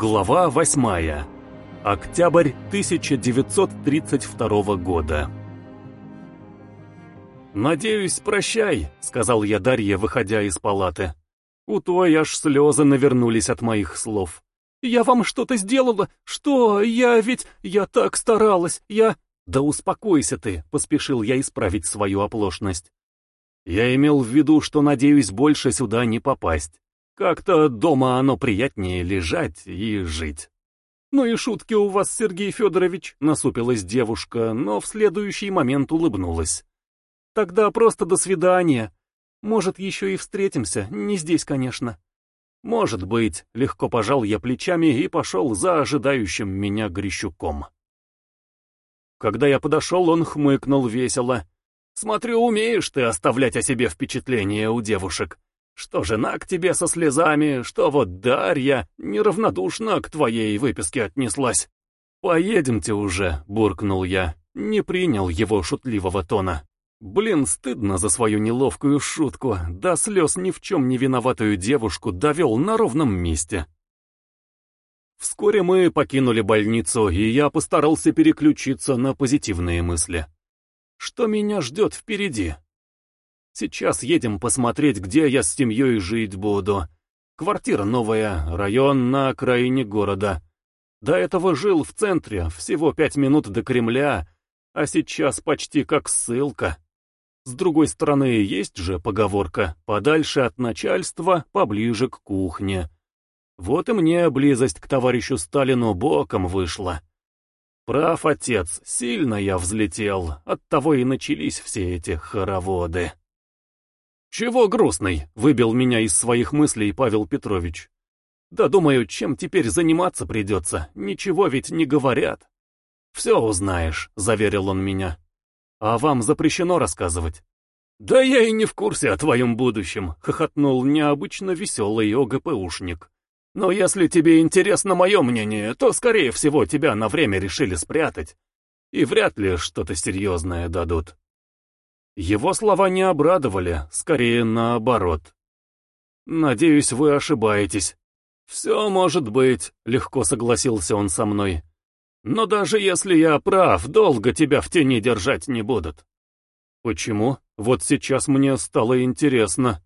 Глава 8. Октябрь 1932 года. «Надеюсь, прощай», — сказал я Дарье, выходя из палаты. У той аж слезы навернулись от моих слов. «Я вам что-то сделала? Что? Я ведь... Я так старалась, я...» «Да успокойся ты», — поспешил я исправить свою оплошность. Я имел в виду, что надеюсь больше сюда не попасть. Как-то дома оно приятнее лежать и жить. «Ну и шутки у вас, Сергей Федорович», — насупилась девушка, но в следующий момент улыбнулась. «Тогда просто до свидания. Может, еще и встретимся, не здесь, конечно». «Может быть», — легко пожал я плечами и пошел за ожидающим меня Грищуком. Когда я подошел, он хмыкнул весело. «Смотрю, умеешь ты оставлять о себе впечатление у девушек. Что жена к тебе со слезами, что вот Дарья неравнодушно к твоей выписке отнеслась. «Поедемте уже», — буркнул я. Не принял его шутливого тона. Блин, стыдно за свою неловкую шутку, до слез ни в чем не виноватую девушку довел на ровном месте. Вскоре мы покинули больницу, и я постарался переключиться на позитивные мысли. Что меня ждет впереди? Сейчас едем посмотреть, где я с семьей жить буду. Квартира новая, район на окраине города. До этого жил в центре, всего пять минут до Кремля, а сейчас почти как ссылка. С другой стороны, есть же поговорка «подальше от начальства, поближе к кухне». Вот и мне близость к товарищу Сталину боком вышла. Прав, отец, сильно я взлетел, оттого и начались все эти хороводы. «Чего грустный?» — выбил меня из своих мыслей Павел Петрович. «Да думаю, чем теперь заниматься придется, ничего ведь не говорят». «Все узнаешь», — заверил он меня. «А вам запрещено рассказывать?» «Да я и не в курсе о твоем будущем», — хохотнул необычно веселый ОГПУшник. «Но если тебе интересно мое мнение, то, скорее всего, тебя на время решили спрятать. И вряд ли что-то серьезное дадут». Его слова не обрадовали, скорее наоборот. «Надеюсь, вы ошибаетесь». «Все может быть», — легко согласился он со мной. «Но даже если я прав, долго тебя в тени держать не будут». «Почему? Вот сейчас мне стало интересно».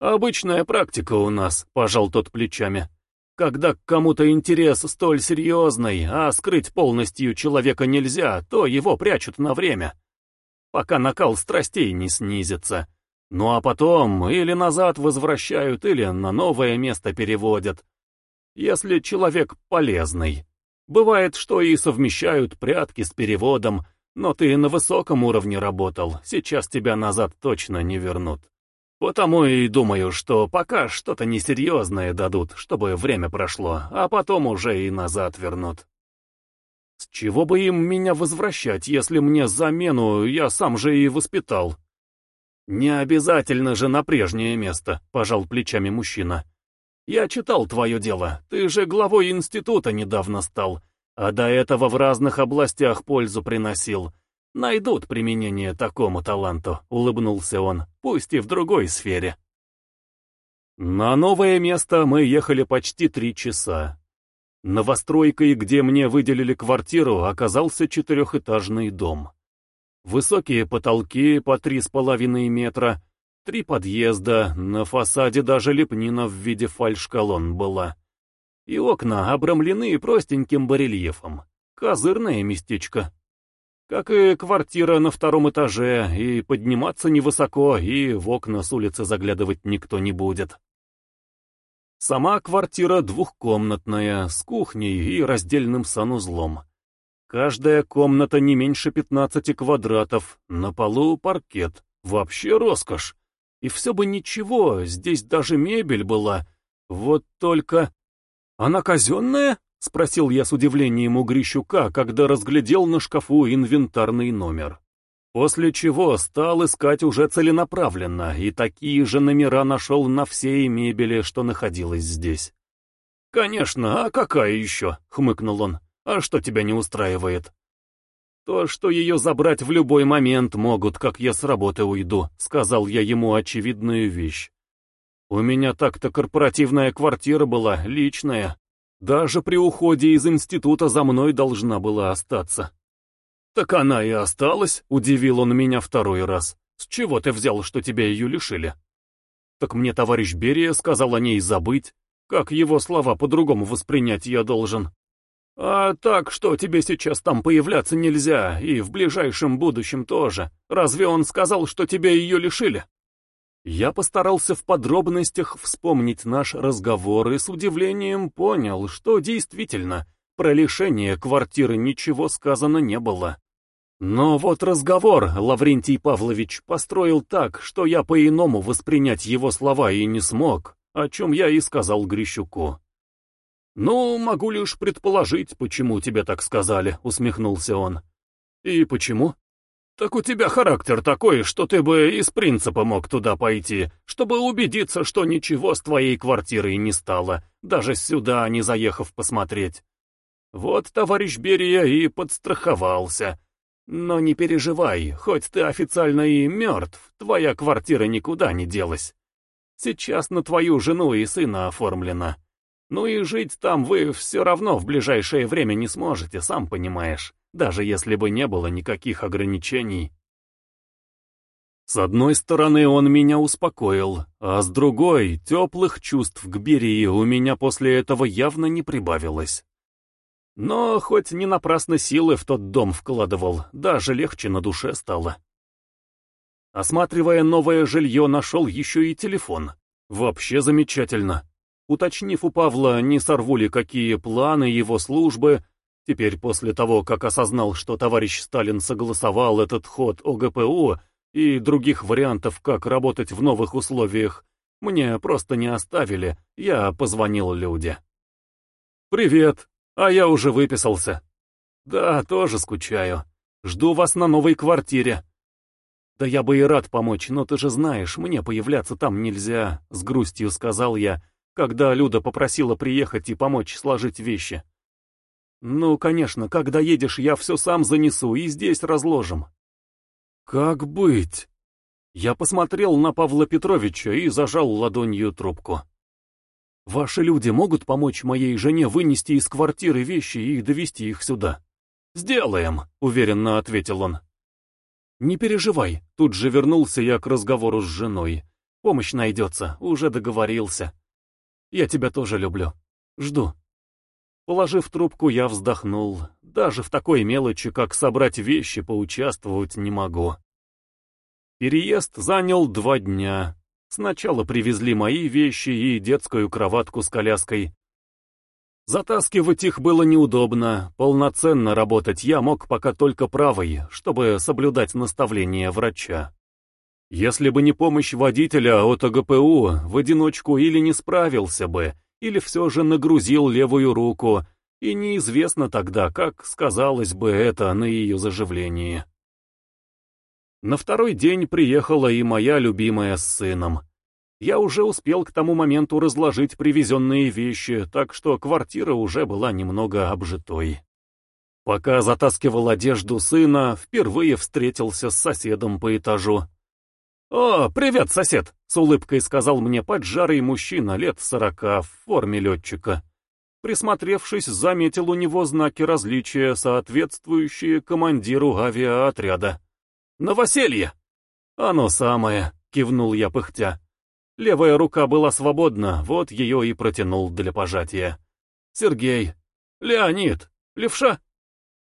«Обычная практика у нас», — пожал тот плечами. «Когда к кому-то интерес столь серьезный, а скрыть полностью человека нельзя, то его прячут на время» пока накал страстей не снизится. Ну а потом или назад возвращают, или на новое место переводят. Если человек полезный. Бывает, что и совмещают прятки с переводом, но ты на высоком уровне работал, сейчас тебя назад точно не вернут. Потому и думаю, что пока что-то несерьезное дадут, чтобы время прошло, а потом уже и назад вернут. С чего бы им меня возвращать, если мне замену я сам же и воспитал? Не обязательно же на прежнее место, пожал плечами мужчина. Я читал твое дело, ты же главой института недавно стал, а до этого в разных областях пользу приносил. Найдут применение такому таланту, улыбнулся он, пусть и в другой сфере. На новое место мы ехали почти три часа. Новостройкой, где мне выделили квартиру, оказался четырехэтажный дом. Высокие потолки по три с половиной метра, три подъезда, на фасаде даже лепнина в виде фальшколонн была. И окна обрамлены простеньким барельефом. Козырное местечко. Как и квартира на втором этаже, и подниматься невысоко, и в окна с улицы заглядывать никто не будет. Сама квартира двухкомнатная, с кухней и раздельным санузлом. Каждая комната не меньше 15 квадратов, на полу паркет. Вообще роскошь. И все бы ничего, здесь даже мебель была. Вот только... Она казенная? Спросил я с удивлением у Грищука, когда разглядел на шкафу инвентарный номер. После чего стал искать уже целенаправленно, и такие же номера нашел на всей мебели, что находилась здесь. «Конечно, а какая еще?» — хмыкнул он. «А что тебя не устраивает?» «То, что ее забрать в любой момент могут, как я с работы уйду», — сказал я ему очевидную вещь. «У меня так-то корпоративная квартира была, личная. Даже при уходе из института за мной должна была остаться. «Так она и осталась», — удивил он меня второй раз. «С чего ты взял, что тебя ее лишили?» «Так мне товарищ Берия сказал о ней забыть. Как его слова по-другому воспринять я должен?» «А так, что тебе сейчас там появляться нельзя, и в ближайшем будущем тоже. Разве он сказал, что тебя ее лишили?» Я постарался в подробностях вспомнить наш разговор и с удивлением понял, что действительно, про лишение квартиры ничего сказано не было. Но вот разговор Лаврентий Павлович построил так, что я по-иному воспринять его слова и не смог, о чем я и сказал Грищуку. «Ну, могу лишь предположить, почему тебе так сказали», — усмехнулся он. «И почему?» «Так у тебя характер такой, что ты бы из принципа мог туда пойти, чтобы убедиться, что ничего с твоей квартирой не стало, даже сюда не заехав посмотреть. Вот товарищ Берия и подстраховался, но не переживай, хоть ты официально и мертв, твоя квартира никуда не делась. Сейчас на твою жену и сына оформлена. Ну и жить там вы все равно в ближайшее время не сможете, сам понимаешь, даже если бы не было никаких ограничений. С одной стороны, он меня успокоил, а с другой, теплых чувств к Берии у меня после этого явно не прибавилось. Но хоть не напрасно силы в тот дом вкладывал, даже легче на душе стало. Осматривая новое жилье, нашел еще и телефон. Вообще замечательно. Уточнив у Павла, не сорву ли какие планы его службы, теперь после того, как осознал, что товарищ Сталин согласовал этот ход ОГПУ и других вариантов, как работать в новых условиях, мне просто не оставили, я позвонил Люде. «Привет», а я уже выписался. Да, тоже скучаю. Жду вас на новой квартире. Да я бы и рад помочь, но ты же знаешь, мне появляться там нельзя, с грустью сказал я, когда Люда попросила приехать и помочь сложить вещи. Ну, конечно, когда едешь, я все сам занесу и здесь разложим. Как быть? Я посмотрел на Павла Петровича и зажал ладонью трубку. Ваши люди могут помочь моей жене вынести из квартиры вещи и довести их сюда? Сделаем, уверенно ответил он. Не переживай, тут же вернулся я к разговору с женой. Помощь найдется, уже договорился. Я тебя тоже люблю. Жду. Положив трубку, я вздохнул. Даже в такой мелочи, как собрать вещи, поучаствовать не могу. Переезд занял два дня. Сначала привезли мои вещи и детскую кроватку с коляской. Затаскивать их было неудобно, полноценно работать я мог пока только правой, чтобы соблюдать наставления врача. Если бы не помощь водителя от ОГПУ, в одиночку или не справился бы, или все же нагрузил левую руку, и неизвестно тогда, как сказалось бы это на ее заживлении. На второй день приехала и моя любимая с сыном. Я уже успел к тому моменту разложить привезенные вещи, так что квартира уже была немного обжитой. Пока затаскивал одежду сына, впервые встретился с соседом по этажу. «О, привет, сосед!» — с улыбкой сказал мне поджарый мужчина лет сорока в форме летчика. Присмотревшись, заметил у него знаки различия, соответствующие командиру авиаотряда. «Новоселье!» «Оно самое», — кивнул я пыхтя. Левая рука была свободна, вот ее и протянул для пожатия. «Сергей! Леонид! Левша?»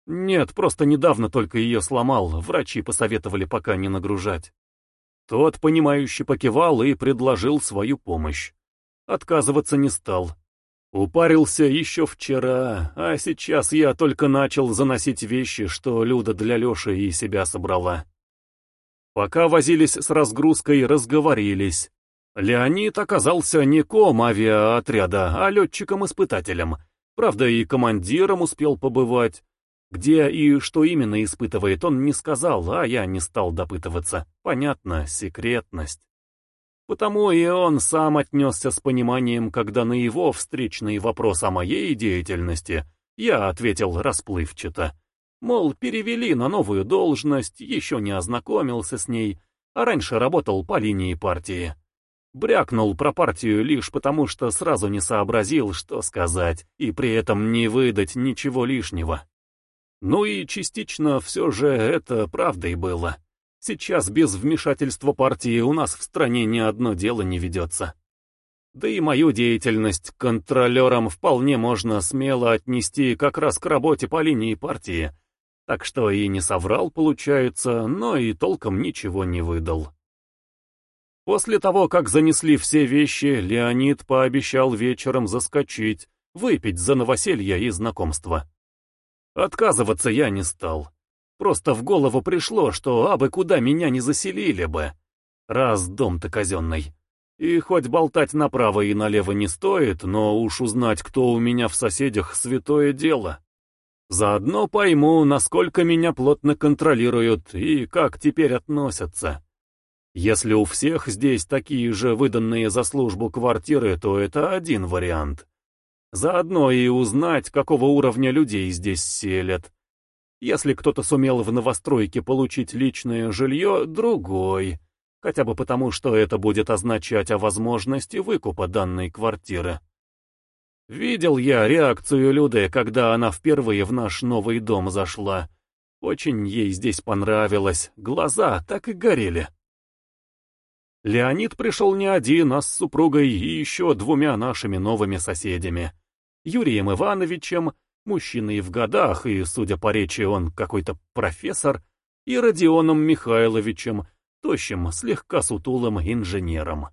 «Нет, просто недавно только ее сломал, врачи посоветовали пока не нагружать». Тот, понимающе покивал и предложил свою помощь. Отказываться не стал. Упарился еще вчера, а сейчас я только начал заносить вещи, что Люда для Леши и себя собрала. Пока возились с разгрузкой, разговорились. Леонид оказался не ком авиаотряда, а летчиком-испытателем. Правда, и командиром успел побывать. Где и что именно испытывает, он не сказал, а я не стал допытываться. Понятно, секретность. Потому и он сам отнесся с пониманием, когда на его встречный вопрос о моей деятельности я ответил расплывчато. Мол, перевели на новую должность, еще не ознакомился с ней, а раньше работал по линии партии. Брякнул про партию лишь потому, что сразу не сообразил, что сказать, и при этом не выдать ничего лишнего. Ну и частично все же это правдой было. Сейчас без вмешательства партии у нас в стране ни одно дело не ведется. Да и мою деятельность контролером вполне можно смело отнести как раз к работе по линии партии. Так что и не соврал, получается, но и толком ничего не выдал. После того, как занесли все вещи, Леонид пообещал вечером заскочить, выпить за новоселье и знакомство. Отказываться я не стал. Просто в голову пришло, что абы куда меня не заселили бы. Раз дом-то казенный. И хоть болтать направо и налево не стоит, но уж узнать, кто у меня в соседях, святое дело. Заодно пойму, насколько меня плотно контролируют и как теперь относятся. Если у всех здесь такие же выданные за службу квартиры, то это один вариант. Заодно и узнать, какого уровня людей здесь селят. Если кто-то сумел в новостройке получить личное жилье, другой. Хотя бы потому, что это будет означать о возможности выкупа данной квартиры. Видел я реакцию Люды, когда она впервые в наш новый дом зашла. Очень ей здесь понравилось, глаза так и горели. Леонид пришел не один, а с супругой и еще двумя нашими новыми соседями. Юрием Ивановичем, мужчиной в годах, и, судя по речи, он какой-то профессор, и Родионом Михайловичем, тощим, слегка сутулым инженером.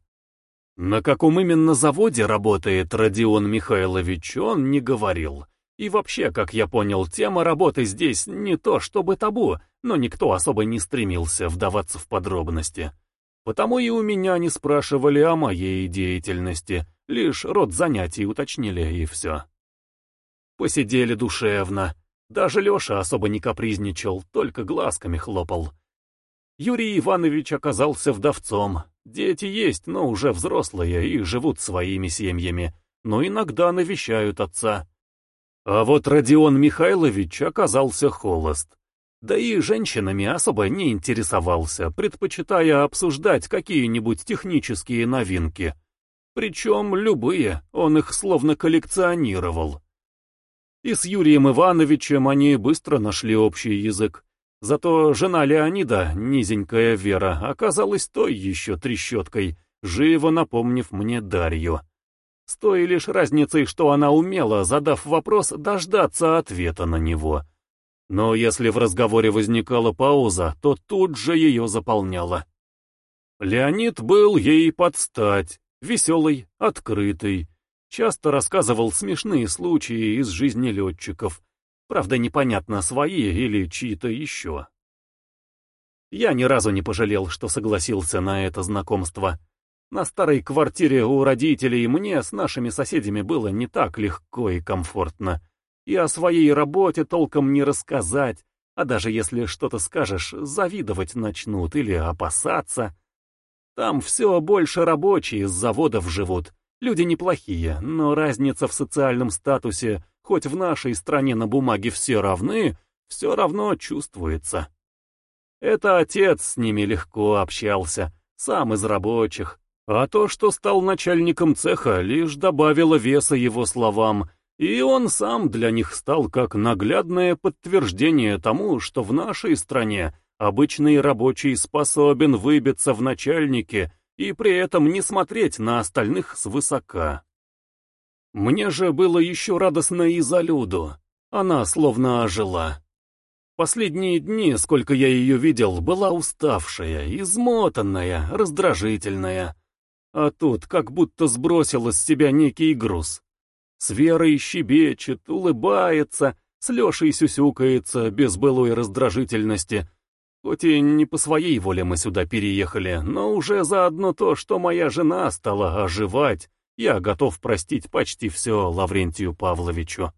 На каком именно заводе работает Родион Михайлович, он не говорил. И вообще, как я понял, тема работы здесь не то чтобы табу, но никто особо не стремился вдаваться в подробности. Потому и у меня не спрашивали о моей деятельности, лишь род занятий уточнили и все. Посидели душевно. Даже Леша особо не капризничал, только глазками хлопал. Юрий Иванович оказался вдовцом. Дети есть, но уже взрослые и живут своими семьями, но иногда навещают отца. А вот Родион Михайлович оказался холост. Да и женщинами особо не интересовался, предпочитая обсуждать какие-нибудь технические новинки. Причем любые, он их словно коллекционировал. И с Юрием Ивановичем они быстро нашли общий язык. Зато жена Леонида, низенькая Вера, оказалась той еще трещоткой, живо напомнив мне Дарью. С той лишь разницей, что она умела, задав вопрос, дождаться ответа на него — но если в разговоре возникала пауза, то тут же ее заполняла. Леонид был ей под стать, веселый, открытый, часто рассказывал смешные случаи из жизни летчиков, правда непонятно, свои или чьи-то еще. Я ни разу не пожалел, что согласился на это знакомство. На старой квартире у родителей мне с нашими соседями было не так легко и комфортно и о своей работе толком не рассказать, а даже если что-то скажешь, завидовать начнут или опасаться. Там все больше рабочие с заводов живут, люди неплохие, но разница в социальном статусе, хоть в нашей стране на бумаге все равны, все равно чувствуется. Это отец с ними легко общался, сам из рабочих, а то, что стал начальником цеха, лишь добавило веса его словам и он сам для них стал как наглядное подтверждение тому, что в нашей стране обычный рабочий способен выбиться в начальнике и при этом не смотреть на остальных свысока. Мне же было еще радостно и за Люду. Она словно ожила. Последние дни, сколько я ее видел, была уставшая, измотанная, раздражительная. А тут как будто сбросила с себя некий груз. С Верой щебечет, улыбается, с Лешей сюсюкается, без былой раздражительности. Хоть и не по своей воле мы сюда переехали, но уже заодно то, что моя жена стала оживать, я готов простить почти все Лаврентию Павловичу.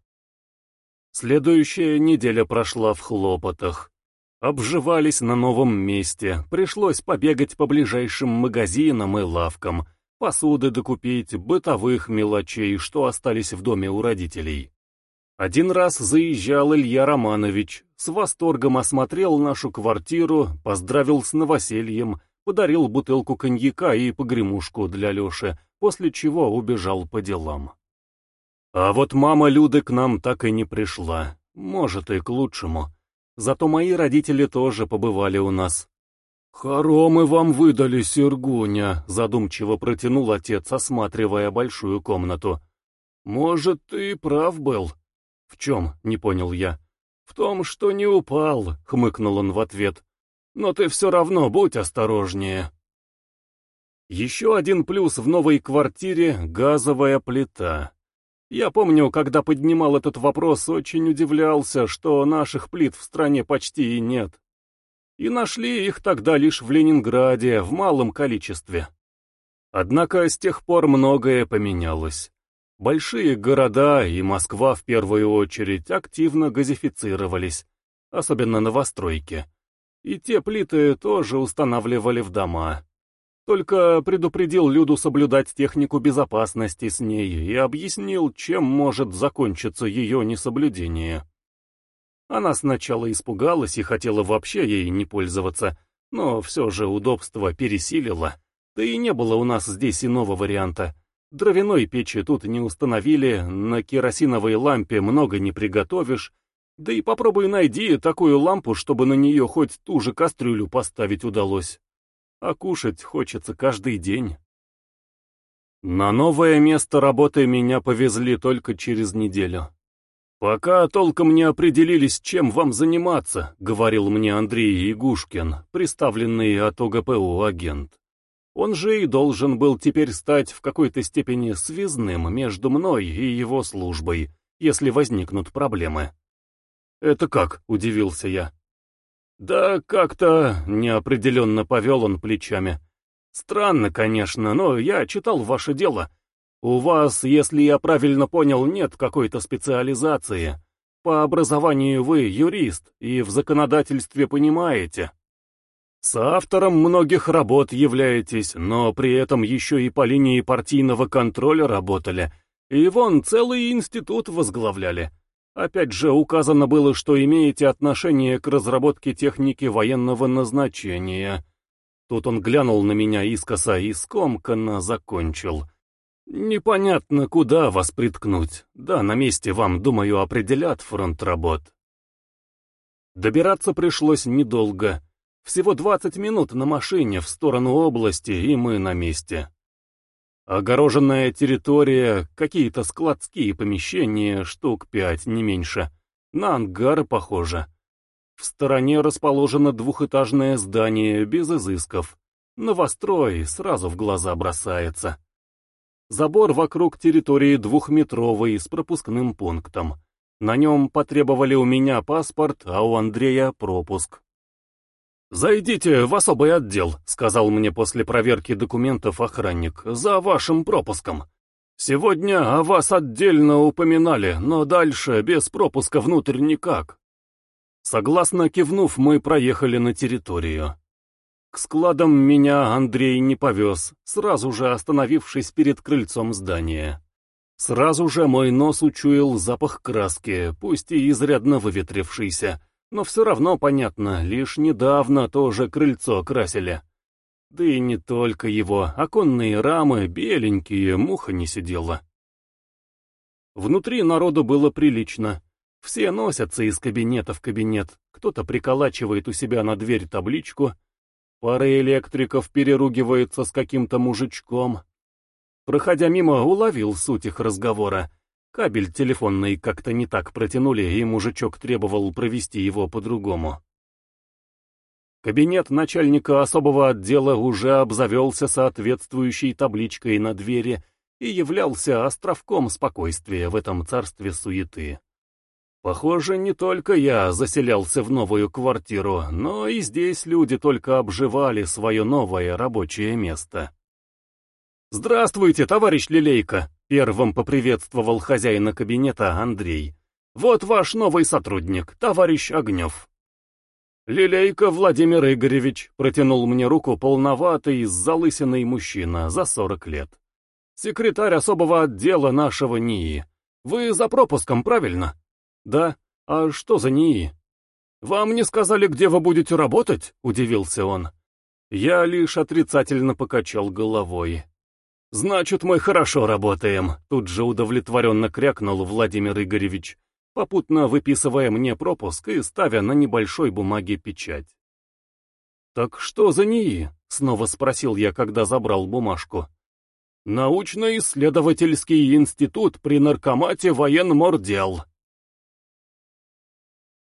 Следующая неделя прошла в хлопотах. Обживались на новом месте, пришлось побегать по ближайшим магазинам и лавкам — посуды докупить, бытовых мелочей, что остались в доме у родителей. Один раз заезжал Илья Романович, с восторгом осмотрел нашу квартиру, поздравил с новосельем, подарил бутылку коньяка и погремушку для Леши, после чего убежал по делам. А вот мама Люды к нам так и не пришла, может и к лучшему. Зато мои родители тоже побывали у нас. «Хоромы вам выдали, Сергуня», — задумчиво протянул отец, осматривая большую комнату. «Может, ты прав был?» «В чем?» — не понял я. «В том, что не упал», — хмыкнул он в ответ. «Но ты все равно будь осторожнее». Еще один плюс в новой квартире — газовая плита. Я помню, когда поднимал этот вопрос, очень удивлялся, что наших плит в стране почти и нет. И нашли их тогда лишь в Ленинграде, в малом количестве. Однако с тех пор многое поменялось. Большие города, и Москва в первую очередь, активно газифицировались, особенно новостройки. И те плиты тоже устанавливали в дома. Только предупредил Люду соблюдать технику безопасности с ней и объяснил, чем может закончиться ее несоблюдение. Она сначала испугалась и хотела вообще ей не пользоваться, но все же удобство пересилило, да и не было у нас здесь иного варианта. Дровяной печи тут не установили, на керосиновой лампе много не приготовишь, да и попробуй найди такую лампу, чтобы на нее хоть ту же кастрюлю поставить удалось. А кушать хочется каждый день. На новое место работы меня повезли только через неделю. «Пока толком не определились, чем вам заниматься», — говорил мне Андрей Игушкин, представленный от ОГПУ агент. Он же и должен был теперь стать в какой-то степени связным между мной и его службой, если возникнут проблемы. «Это как?» — удивился я. «Да как-то...» — неопределенно повел он плечами. «Странно, конечно, но я читал ваше дело. У вас, если я правильно понял, нет какой-то специализации. По образованию вы юрист и в законодательстве понимаете». С автором многих работ являетесь, но при этом еще и по линии партийного контроля работали, и вон целый институт возглавляли. Опять же указано было, что имеете отношение к разработке техники военного назначения. Тут он глянул на меня искоса и скомканно закончил. Непонятно, куда вас приткнуть. Да, на месте вам, думаю, определят фронт работ. Добираться пришлось недолго. Всего 20 минут на машине в сторону области, и мы на месте. Огороженная территория, какие-то складские помещения, штук пять, не меньше. На ангары похоже. В стороне расположено двухэтажное здание без изысков. Новострой сразу в глаза бросается. Забор вокруг территории двухметровый с пропускным пунктом. На нем потребовали у меня паспорт, а у Андрея пропуск. «Зайдите в особый отдел», — сказал мне после проверки документов охранник, — «за вашим пропуском. Сегодня о вас отдельно упоминали, но дальше без пропуска внутрь никак». Согласно кивнув, мы проехали на территорию. К складам меня Андрей не повез, сразу же остановившись перед крыльцом здания. Сразу же мой нос учуял запах краски, пусть и изрядно выветрившийся, но все равно понятно, лишь недавно тоже крыльцо красили. Да и не только его, оконные рамы беленькие, муха не сидела. Внутри народу было прилично. Все носятся из кабинета в кабинет, кто-то приколачивает у себя на дверь табличку, пара электриков переругивается с каким-то мужичком. Проходя мимо, уловил суть их разговора. Кабель телефонный как-то не так протянули, и мужичок требовал провести его по-другому. Кабинет начальника особого отдела уже обзавелся соответствующей табличкой на двери и являлся островком спокойствия в этом царстве суеты. Похоже, не только я заселялся в новую квартиру, но и здесь люди только обживали свое новое рабочее место. «Здравствуйте, товарищ Лилейка!» Первым поприветствовал хозяина кабинета Андрей. «Вот ваш новый сотрудник, товарищ Огнев». «Лилейка Владимир Игоревич», — протянул мне руку полноватый, с залысиной мужчина, за сорок лет. «Секретарь особого отдела нашего НИИ. Вы за пропуском, правильно?» «Да. А что за НИИ?» «Вам не сказали, где вы будете работать?» — удивился он. Я лишь отрицательно покачал головой. «Значит, мы хорошо работаем», — тут же удовлетворенно крякнул Владимир Игоревич, попутно выписывая мне пропуск и ставя на небольшой бумаге печать. «Так что за НИИ?» — снова спросил я, когда забрал бумажку. «Научно-исследовательский институт при наркомате военмордел»,